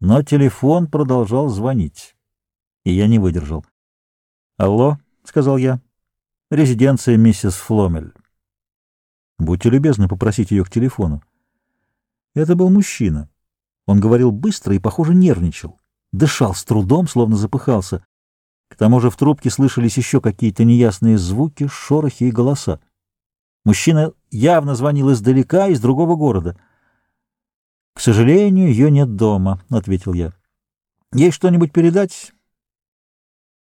Но телефон продолжал звонить, и я не выдержал. «Алло», — сказал я, — «резиденция миссис Фломель». «Будьте любезны попросить ее к телефону». Это был мужчина. Он говорил быстро и, похоже, нервничал. Дышал с трудом, словно запыхался. К тому же в трубке слышались еще какие-то неясные звуки, шорохи и голоса. Мужчина явно звонил издалека, из другого города — «К сожалению, ее нет дома», — ответил я. «Ей что-нибудь передать?»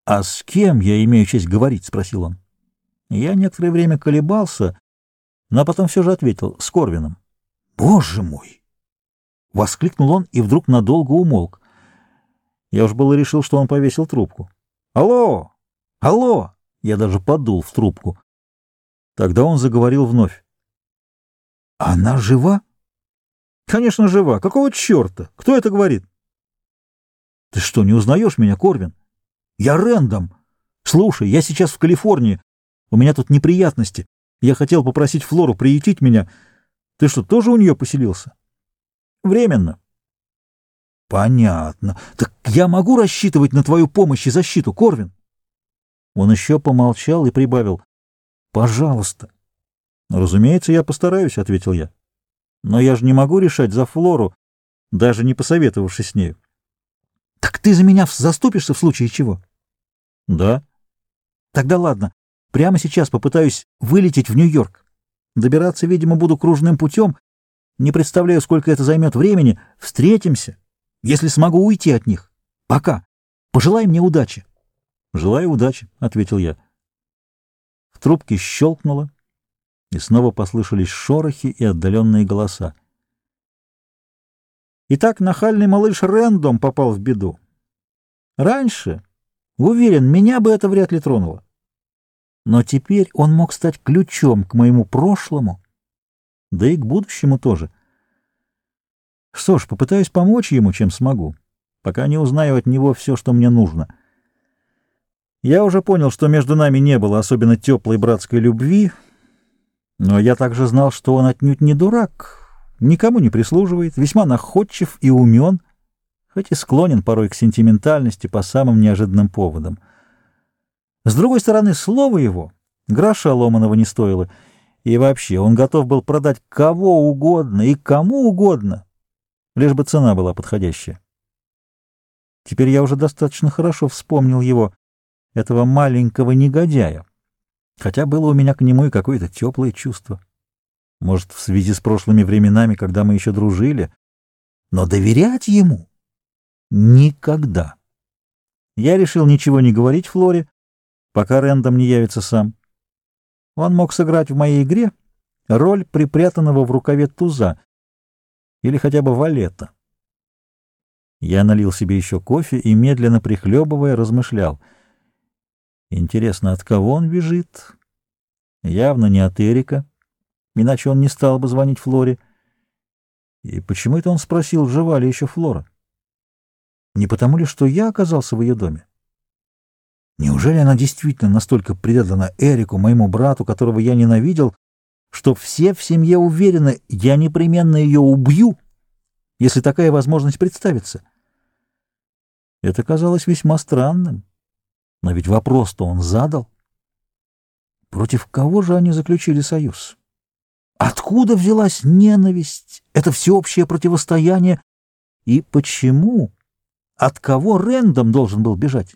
«А с кем я имею честь говорить?» — спросил он. Я некоторое время колебался, но потом все же ответил — с Корвином. «Боже мой!» — воскликнул он и вдруг надолго умолк. Я уж было решил, что он повесил трубку. «Алло! Алло!» Я даже подул в трубку. Тогда он заговорил вновь. «Она жива?» Конечно, жива. Какого черта? Кто это говорит? Ты что, не узнаешь меня, Корвин? Я Рэндом. Слушай, я сейчас в Калифорнии. У меня тут неприятности. Я хотел попросить Флору приютить меня. Ты что, тоже у нее поселился? Временно. Понятно. Так я могу рассчитывать на твою помощь и защиту, Корвин? Он еще помолчал и прибавил. Пожалуйста. Разумеется, я постараюсь, — ответил я. Но я же не могу решать за Флору, даже не посоветовавшись с нею. — Так ты за меня заступишься в случае чего? — Да. — Тогда ладно. Прямо сейчас попытаюсь вылететь в Нью-Йорк. Добираться, видимо, буду кружным путем. Не представляю, сколько это займет времени. Встретимся, если смогу уйти от них. Пока. Пожелай мне удачи. — Желаю удачи, — ответил я. В трубке щелкнуло и снова послышались шорохи и отдаленные голоса. Итак, нахальный малыш Рэндом попал в беду. Раньше, уверен, меня бы это вряд ли тронуло. Но теперь он мог стать ключом к моему прошлому, да и к будущему тоже. Что ж, попытаюсь помочь ему, чем смогу, пока не узнаю от него все, что мне нужно. Я уже понял, что между нами не было особенно теплой братской любви, но я также знал, что он отнюдь не дурак, никому не прислуживает, весьма находчив и умен, хоть и склонен порой к сентиментальности по самым неожиданным поводам. С другой стороны, слово его гроша ломаного не стоило, и вообще он готов был продать кого угодно и кому угодно, лишь бы цена была подходящая. Теперь я уже достаточно хорошо вспомнил его, этого маленького негодяя хотя было у меня к нему и какое-то теплое чувство. Может, в связи с прошлыми временами, когда мы еще дружили, но доверять ему никогда. Я решил ничего не говорить Флоре, пока Рэндом не явится сам. Он мог сыграть в моей игре роль припрятанного в рукаве туза или хотя бы валета. Я налил себе еще кофе и, медленно прихлебывая, размышлял — Интересно, от кого он бежит? Явно не от Эрика, иначе он не стал бы звонить Флоре. И почему это он спросил, жива ли еще Флора? Не потому ли, что я оказался в ее доме? Неужели она действительно настолько предана Эрику, моему брату, которого я ненавидел, что все в семье уверены, я непременно ее убью, если такая возможность представится? Это казалось весьма странным. Но ведь вопрос-то он задал. Против кого же они заключили союз? Откуда взялась ненависть, это всеобщее противостояние? И почему? От кого Рэндом должен был бежать?